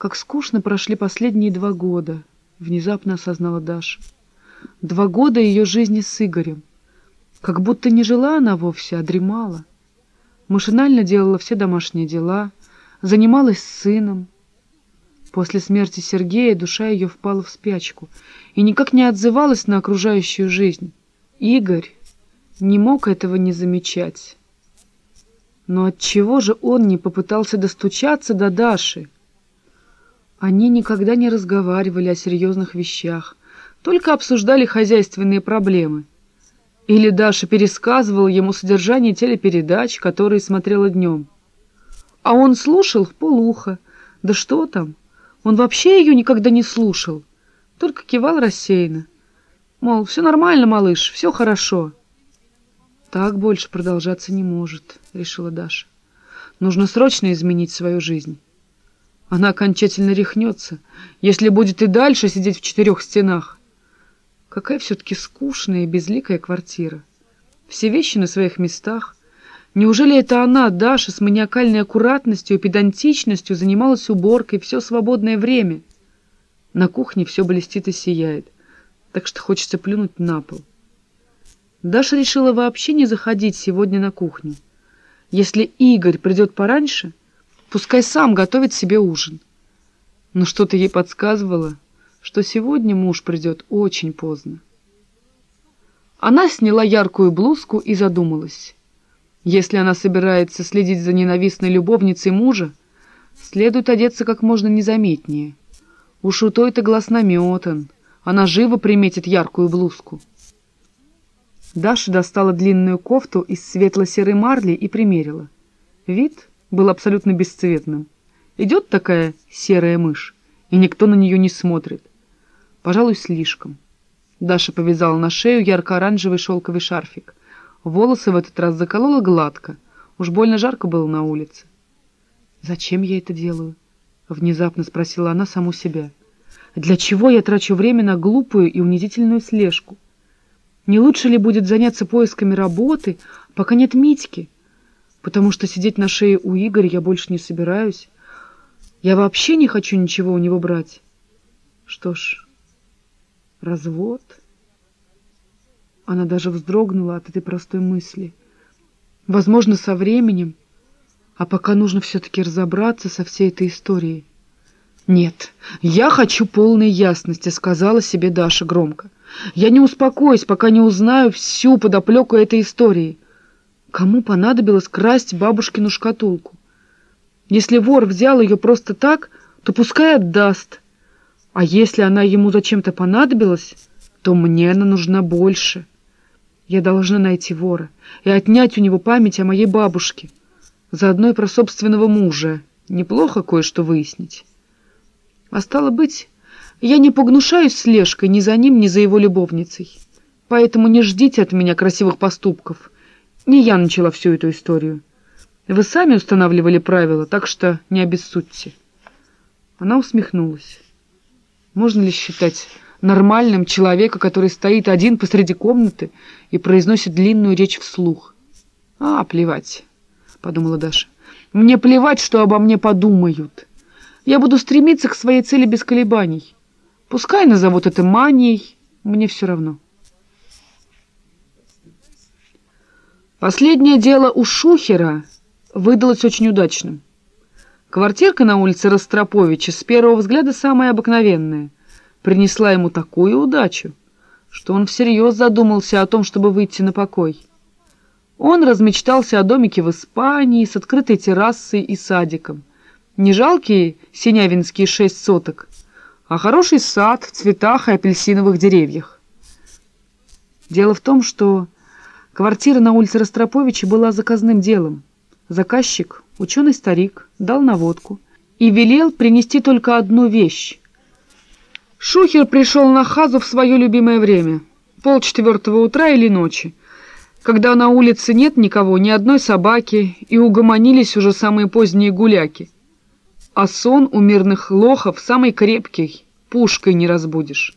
Как скучно прошли последние два года, внезапно осознала Даша. Два года ее жизни с Игорем. Как будто не жила она вовсе, а дремала. Машинально делала все домашние дела, занималась с сыном. После смерти Сергея душа ее впала в спячку и никак не отзывалась на окружающую жизнь. Игорь не мог этого не замечать. Но отчего же он не попытался достучаться до Даши? Они никогда не разговаривали о серьезных вещах, только обсуждали хозяйственные проблемы. Или Даша пересказывала ему содержание телепередач, которые смотрела днем. А он слушал в полухо. Да что там? Он вообще ее никогда не слушал. Только кивал рассеянно. Мол, все нормально, малыш, все хорошо. Так больше продолжаться не может, решила Даша. Нужно срочно изменить свою жизнь. Она окончательно рехнется, если будет и дальше сидеть в четырех стенах. Какая все-таки скучная и безликая квартира. Все вещи на своих местах. Неужели это она, Даша, с маниакальной аккуратностью и педантичностью занималась уборкой все свободное время? На кухне все блестит и сияет, так что хочется плюнуть на пол. Даша решила вообще не заходить сегодня на кухню. Если Игорь придет пораньше, Пускай сам готовит себе ужин. Но что-то ей подсказывало, что сегодня муж придет очень поздно. Она сняла яркую блузку и задумалась. Если она собирается следить за ненавистной любовницей мужа, следует одеться как можно незаметнее. Уж у той-то глаз наметан, она живо приметит яркую блузку. Даша достала длинную кофту из светло-серой марли и примерила. Вид был абсолютно бесцветным. Идет такая серая мышь, и никто на нее не смотрит. Пожалуй, слишком. Даша повязала на шею ярко-оранжевый шелковый шарфик. Волосы в этот раз заколола гладко. Уж больно жарко было на улице. «Зачем я это делаю?» — внезапно спросила она саму себя. «Для чего я трачу время на глупую и унизительную слежку? Не лучше ли будет заняться поисками работы, пока нет Митьки?» Потому что сидеть на шее у Игоря я больше не собираюсь. Я вообще не хочу ничего у него брать. Что ж, развод? Она даже вздрогнула от этой простой мысли. Возможно, со временем, а пока нужно все-таки разобраться со всей этой историей. «Нет, я хочу полной ясности», — сказала себе Даша громко. «Я не успокоюсь, пока не узнаю всю подоплеку этой истории». Кому понадобилось красть бабушкину шкатулку? Если вор взял ее просто так, то пускай отдаст. А если она ему зачем-то понадобилась, то мне она нужна больше. Я должна найти вора и отнять у него память о моей бабушке. Заодно и про собственного мужа. Неплохо кое-что выяснить. А стало быть, я не погнушаюсь слежкой ни за ним, ни за его любовницей. Поэтому не ждите от меня красивых поступков — не я начала всю эту историю. Вы сами устанавливали правила, так что не обессудьте. Она усмехнулась. Можно ли считать нормальным человека, который стоит один посреди комнаты и произносит длинную речь вслух? А, плевать, подумала Даша. Мне плевать, что обо мне подумают. Я буду стремиться к своей цели без колебаний. Пускай назовут это манией, мне все равно. Последнее дело у Шухера выдалось очень удачным. Квартирка на улице Ростроповича с первого взгляда самая обыкновенная. Принесла ему такую удачу, что он всерьез задумался о том, чтобы выйти на покой. Он размечтался о домике в Испании с открытой террасой и садиком. Не жалкие синявинские шесть соток, а хороший сад в цветах и апельсиновых деревьях. Дело в том, что Квартира на улице Ростроповича была заказным делом. Заказчик, ученый-старик, дал наводку и велел принести только одну вещь. Шухер пришел на хазу в свое любимое время, полчетвертого утра или ночи, когда на улице нет никого, ни одной собаки, и угомонились уже самые поздние гуляки. А сон у мирных лохов самый крепкий, пушкой не разбудишь.